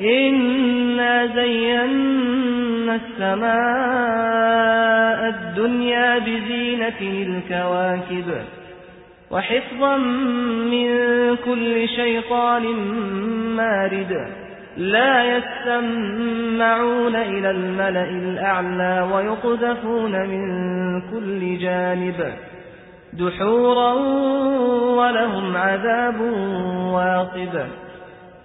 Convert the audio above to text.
إنا زينا السماء الدنيا بزينة الكواكب وحفظا من كل شيطان مارد لا يستمعون إلى الملأ الأعلى ويقذفون من كل جانب دحورا ولهم عذاب واصب